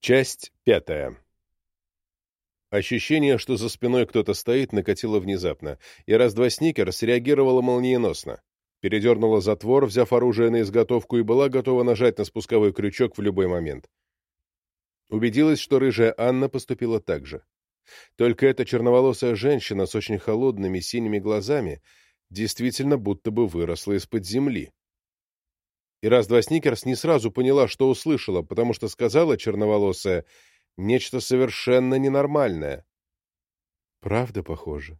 Часть пятая. Ощущение, что за спиной кто-то стоит, накатило внезапно, и раз-два Сникер среагировала молниеносно. Передернула затвор, взяв оружие на изготовку, и была готова нажать на спусковой крючок в любой момент. Убедилась, что рыжая Анна поступила так же. Только эта черноволосая женщина с очень холодными синими глазами действительно будто бы выросла из-под земли. И раз-два Сникерс не сразу поняла, что услышала, потому что сказала черноволосая нечто совершенно ненормальное. Правда похоже.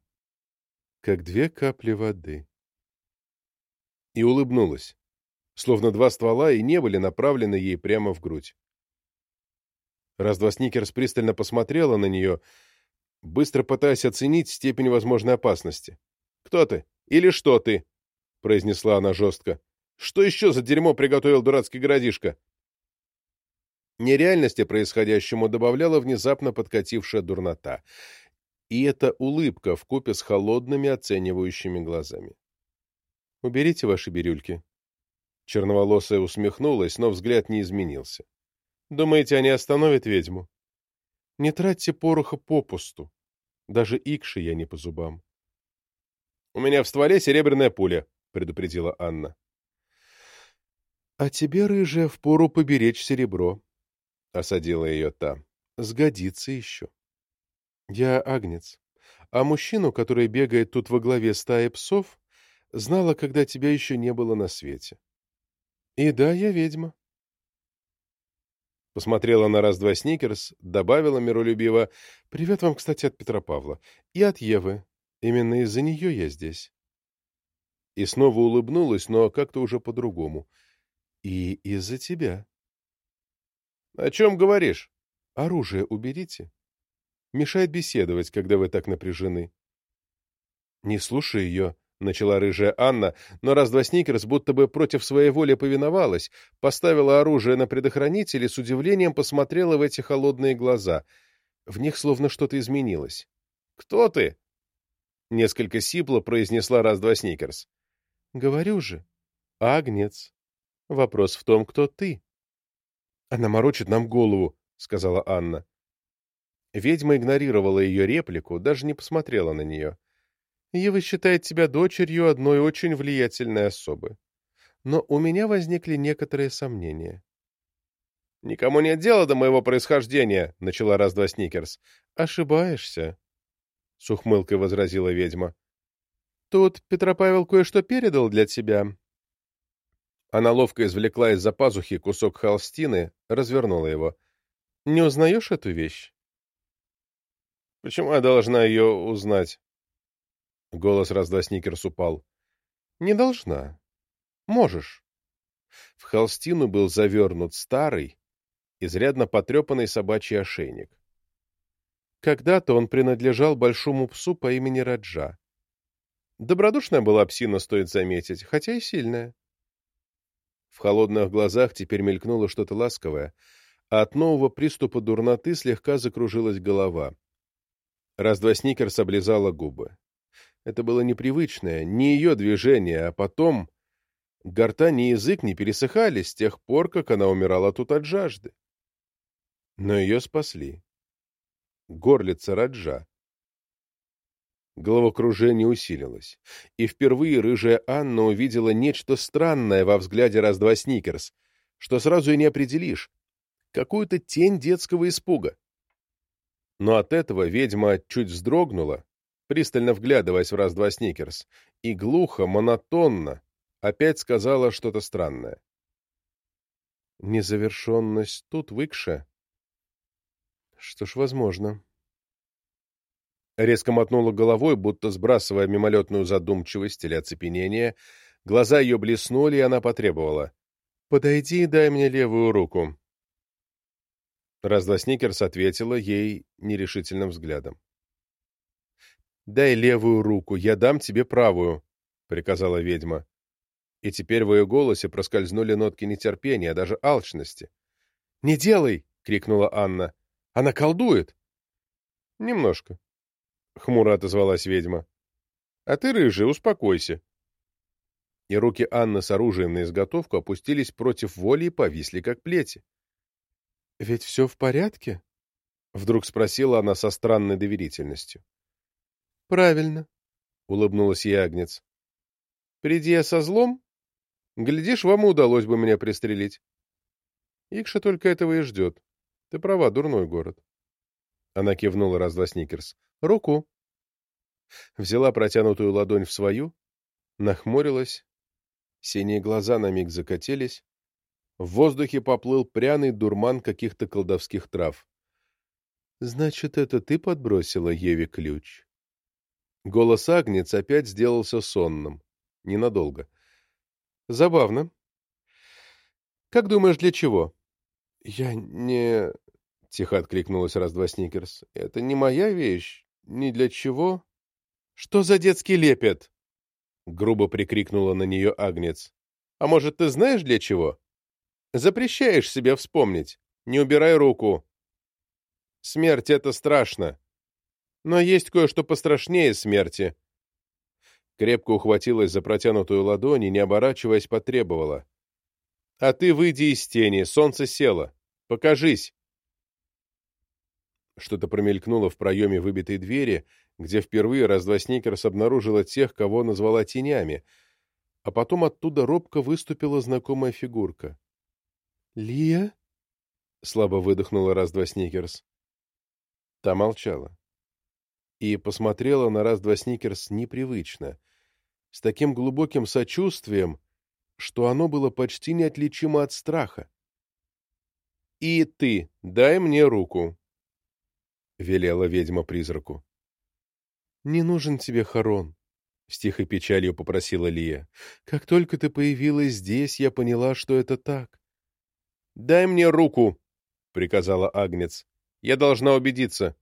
Как две капли воды. И улыбнулась, словно два ствола и не были направлены ей прямо в грудь. Раз-два Сникерс пристально посмотрела на нее, быстро пытаясь оценить степень возможной опасности. «Кто ты? Или что ты?» — произнесла она жестко. Что еще за дерьмо приготовил дурацкий городишко? Нереальности происходящему добавляла внезапно подкатившая дурнота. И эта улыбка в купе с холодными оценивающими глазами. «Уберите ваши бирюльки». Черноволосая усмехнулась, но взгляд не изменился. «Думаете, они остановят ведьму? Не тратьте пороха попусту. Даже икши я не по зубам». «У меня в стволе серебряная пуля», — предупредила Анна. — А тебе, рыжая, впору поберечь серебро, — осадила ее та. — Сгодится еще. Я агнец, а мужчину, который бегает тут во главе стаи псов, знала, когда тебя еще не было на свете. И да, я ведьма. Посмотрела на раз-два Сникерс, добавила миролюбиво. «Привет вам, кстати, от Петра Павла. И от Евы. Именно из-за нее я здесь». И снова улыбнулась, но как-то уже по-другому. И из-за тебя. — О чем говоришь? — Оружие уберите. Мешает беседовать, когда вы так напряжены. — Не слушай ее, — начала рыжая Анна, но раз-два Сникерс будто бы против своей воли повиновалась, поставила оружие на предохранитель и с удивлением посмотрела в эти холодные глаза. В них словно что-то изменилось. — Кто ты? — несколько сипло произнесла раз-два Сникерс. — Говорю же, агнец. Вопрос в том, кто ты. — Она морочит нам голову, — сказала Анна. Ведьма игнорировала ее реплику, даже не посмотрела на нее. Ева считает тебя дочерью одной очень влиятельной особы. Но у меня возникли некоторые сомнения. — Никому нет дела до моего происхождения, — начала раз-два Сникерс. — Ошибаешься, — с ухмылкой возразила ведьма. — Тут Петропавел кое-что передал для тебя, она ловко извлекла из-за пазухи кусок холстины, развернула его. «Не узнаешь эту вещь?» «Почему я должна ее узнать?» Голос разда Сникерс упал. «Не должна. Можешь». В холстину был завернут старый, изрядно потрепанный собачий ошейник. Когда-то он принадлежал большому псу по имени Раджа. Добродушная была псина, стоит заметить, хотя и сильная. В холодных глазах теперь мелькнуло что-то ласковое, а от нового приступа дурноты слегка закружилась голова. Раз-два Сникерс облизала губы. Это было непривычное, не ее движение, а потом... Гортань и язык не пересыхали с тех пор, как она умирала тут от жажды. Но ее спасли. Горлица Раджа. Головокружение усилилось, и впервые рыжая Анна увидела нечто странное во взгляде раз-два Сникерс, что сразу и не определишь, какую-то тень детского испуга. Но от этого ведьма чуть вздрогнула, пристально вглядываясь в раз-два Сникерс, и глухо, монотонно опять сказала что-то странное. Незавершенность тут выкша. Что ж, возможно. Резко мотнула головой, будто сбрасывая мимолетную задумчивость или оцепенение. Глаза ее блеснули, и она потребовала. «Подойди и дай мне левую руку». Раз-два Сникерс ответила ей нерешительным взглядом. «Дай левую руку, я дам тебе правую», — приказала ведьма. И теперь в ее голосе проскользнули нотки нетерпения, даже алчности. «Не делай!» — крикнула Анна. «Она колдует!» «Немножко», — хмуро отозвалась ведьма. — А ты, рыжий, успокойся. И руки Анны с оружием на изготовку опустились против воли и повисли, как плети. «Ведь все в порядке?» — вдруг спросила она со странной доверительностью. «Правильно», — улыбнулась ей Агнец. «Приди я со злом, глядишь, вам удалось бы меня пристрелить. Икша только этого и ждет. Ты права, дурной город». Она кивнула раз-два Сникерс. «Руку». Взяла протянутую ладонь в свою, нахмурилась. Синие глаза на миг закатились. В воздухе поплыл пряный дурман каких-то колдовских трав. «Значит, это ты подбросила Еве ключ?» Голос Агнец опять сделался сонным. Ненадолго. «Забавно. Как думаешь, для чего?» «Я не...» — тихо откликнулась раз-два Сникерс. «Это не моя вещь. Ни для чего». «Что за детский лепет?» — грубо прикрикнула на нее Агнец. «А может, ты знаешь, для чего? Запрещаешь себе вспомнить. Не убирай руку. Смерть — это страшно. Но есть кое-что пострашнее смерти». Крепко ухватилась за протянутую ладонь и, не оборачиваясь, потребовала. «А ты выйди из тени, солнце село. Покажись!» Что-то промелькнуло в проеме выбитой двери, где впервые раз-два Сникерс обнаружила тех, кого назвала тенями, а потом оттуда робко выступила знакомая фигурка. «Лия?» — слабо выдохнула раз-два Сникерс. Та молчала. И посмотрела на раз-два Сникерс непривычно, с таким глубоким сочувствием, что оно было почти неотличимо от страха. «И ты, дай мне руку», — велела ведьма призраку. «Не нужен тебе хорон», — с тихой печалью попросила Лия. «Как только ты появилась здесь, я поняла, что это так». «Дай мне руку», — приказала Агнец. «Я должна убедиться».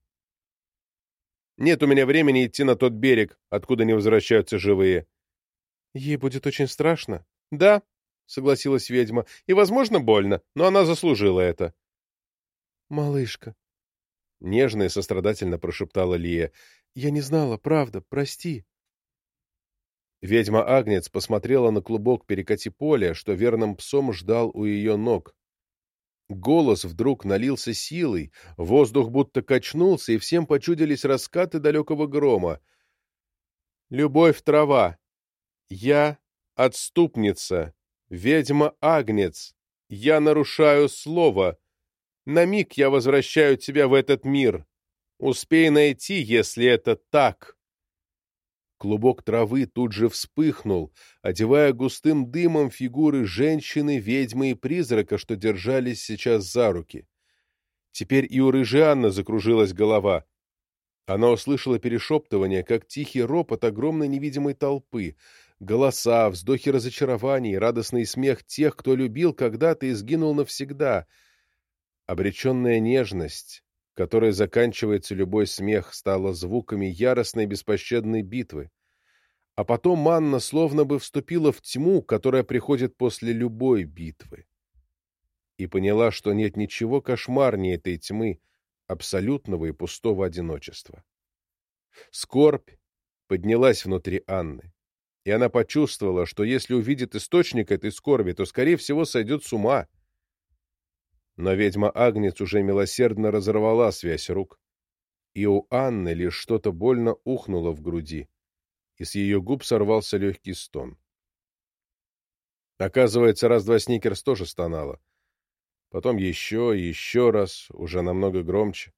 «Нет у меня времени идти на тот берег, откуда не возвращаются живые». «Ей будет очень страшно». «Да», — согласилась ведьма, — «и, возможно, больно, но она заслужила это». «Малышка», — нежно и сострадательно прошептала Лия, я не знала, правда, прости. Ведьма Агнец посмотрела на клубок перекати поля, что верным псом ждал у ее ног. Голос вдруг налился силой, воздух будто качнулся, и всем почудились раскаты далекого грома. «Любовь трава! Я отступница! Ведьма Агнец! Я нарушаю слово! На миг я возвращаю тебя в этот мир! Успей найти, если это так. Клубок травы тут же вспыхнул, одевая густым дымом фигуры женщины, ведьмы и призрака, что держались сейчас за руки. Теперь и у Рыжианны закружилась голова. Она услышала перешептывание, как тихий ропот огромной невидимой толпы, голоса, вздохи разочарований, радостный смех тех, кто любил когда-то и сгинул навсегда. Обреченная нежность, которой заканчивается любой смех, стала звуками яростной беспощадной битвы. А потом Манна словно бы вступила в тьму, которая приходит после любой битвы. И поняла, что нет ничего кошмарнее этой тьмы, абсолютного и пустого одиночества. Скорбь поднялась внутри Анны, и она почувствовала, что если увидит источник этой скорби, то, скорее всего, сойдет с ума — но ведьма Агнец уже милосердно разорвала связь рук, и у Анны лишь что-то больно ухнуло в груди, и с ее губ сорвался легкий стон. Оказывается, раз-два Сникерс тоже стонала. Потом еще и еще раз, уже намного громче.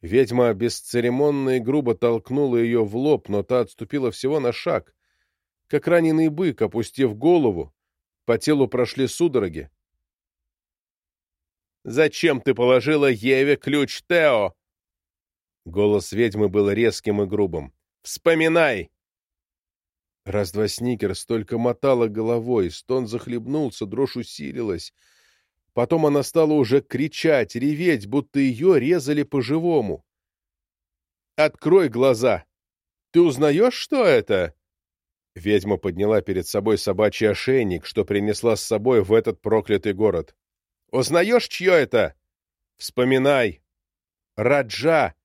Ведьма бесцеремонно и грубо толкнула ее в лоб, но та отступила всего на шаг. Как раненый бык, опустив голову, по телу прошли судороги, Зачем ты положила Еве ключ Тео?» Голос ведьмы был резким и грубым. «Вспоминай!» Раз-два Сникерс только мотала головой, стон захлебнулся, дрожь усилилась. Потом она стала уже кричать, реветь, будто ее резали по-живому. «Открой глаза! Ты узнаешь, что это?» Ведьма подняла перед собой собачий ошейник, что принесла с собой в этот проклятый город. Узнаешь, чье это? Вспоминай. Раджа.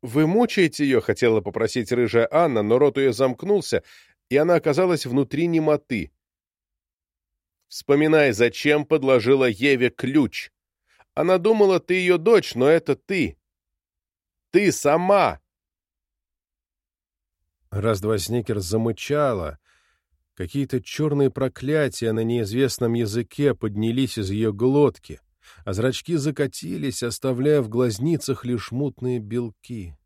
Вы мучаете ее, хотела попросить рыжая Анна, но рот ее замкнулся, и она оказалась внутри немоты. Вспоминай, зачем подложила Еве ключ. Она думала, ты ее дочь, но это ты. Ты сама!» Раз-два Сникерс замычала. Какие-то черные проклятия на неизвестном языке поднялись из ее глотки, а зрачки закатились, оставляя в глазницах лишь мутные белки.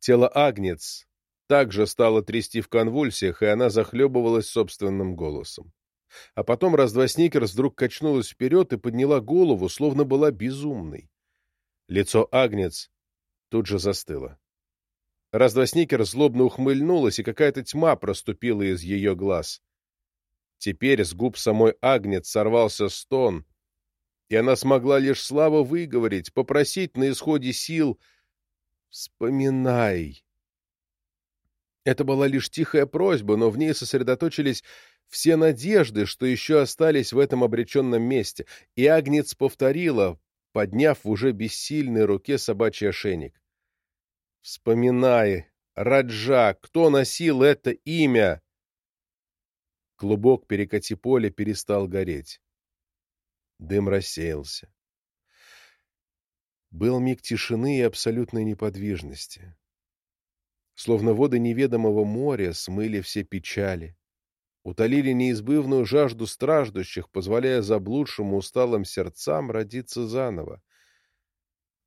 Тело Агнец также стало трясти в конвульсиях, и она захлебывалась собственным голосом. А потом раз-два Сникерс вдруг качнулась вперед и подняла голову, словно была безумной. Лицо Агнец тут же застыло. Раз-два Сникерс злобно ухмыльнулась, и какая-то тьма проступила из ее глаз. Теперь с губ самой Агнец сорвался стон, и она смогла лишь слабо выговорить, попросить на исходе сил «Вспоминай». Это была лишь тихая просьба, но в ней сосредоточились все надежды, что еще остались в этом обреченном месте, и Агнец повторила, подняв в уже бессильной руке собачий ошейник. «Вспоминай, Раджа, кто носил это имя?» Клубок перекати поля перестал гореть. Дым рассеялся. Был миг тишины и абсолютной неподвижности. Словно воды неведомого моря смыли все печали, утолили неизбывную жажду страждущих, позволяя заблудшим усталым сердцам родиться заново.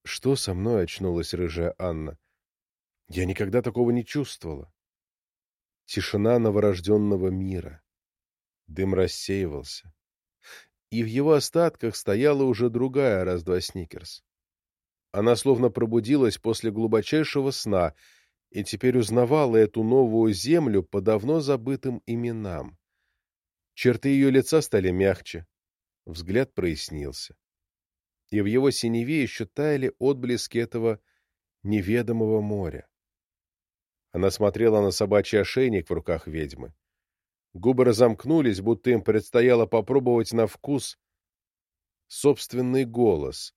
Что со мной очнулась рыжая Анна? Я никогда такого не чувствовала. Тишина новорожденного мира. Дым рассеивался. И в его остатках стояла уже другая раз-два Сникерс. Она словно пробудилась после глубочайшего сна — и теперь узнавала эту новую землю по давно забытым именам. Черты ее лица стали мягче, взгляд прояснился. И в его синеве еще таяли отблески этого неведомого моря. Она смотрела на собачий ошейник в руках ведьмы. Губы разомкнулись, будто им предстояло попробовать на вкус собственный голос.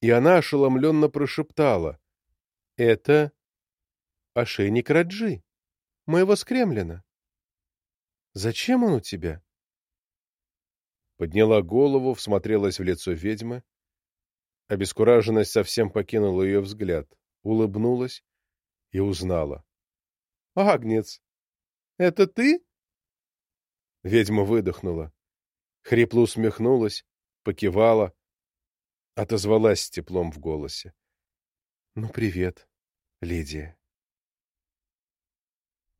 И она ошеломленно прошептала. — Это ошейник Раджи, моего скремлина. Зачем он у тебя? Подняла голову, всмотрелась в лицо ведьмы. Обескураженность совсем покинула ее взгляд, улыбнулась и узнала. — Агнец, это ты? Ведьма выдохнула, хрипло усмехнулась, покивала, отозвалась с теплом в голосе. — Ну, привет, Лидия.